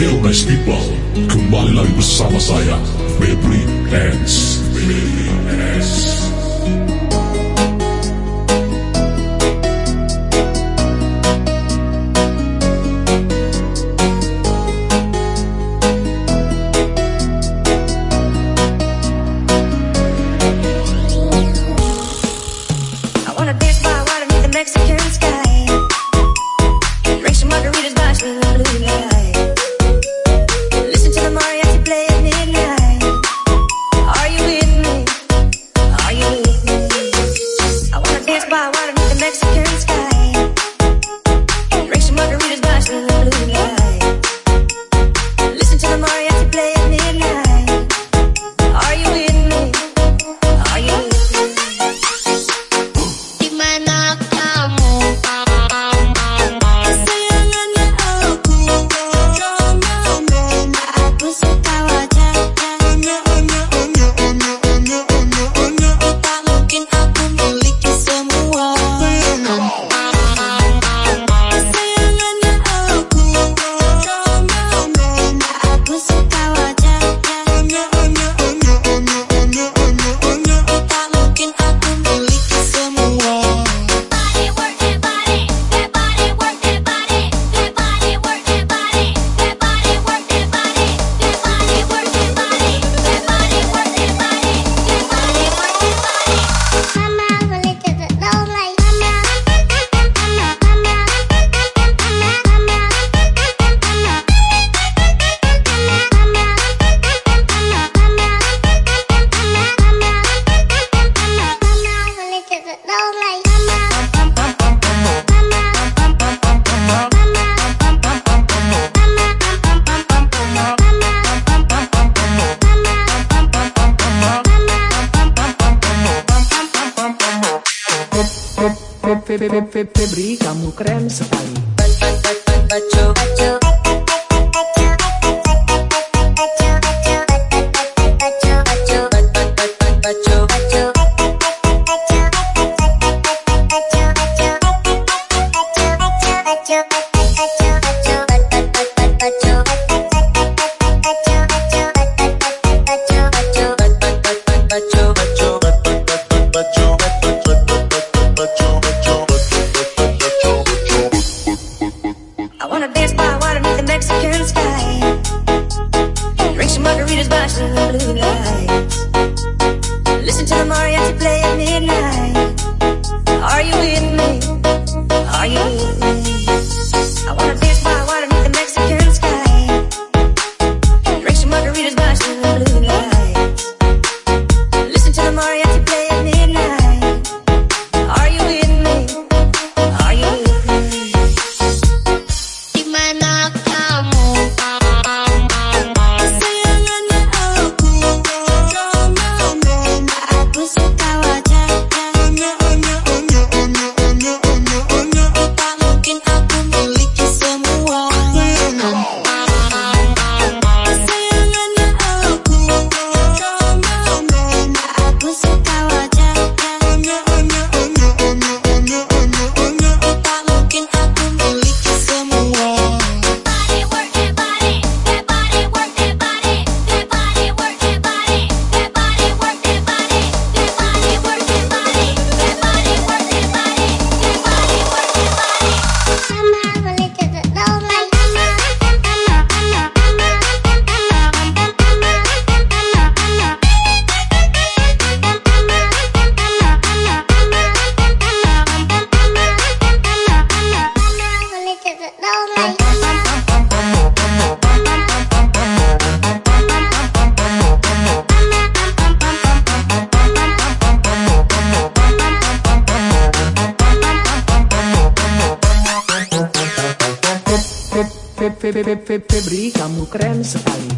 Festival Kembali lagi bersama saya Febri Hands Febri Hands Febri kamu keren sekali Febri kamu keren sekali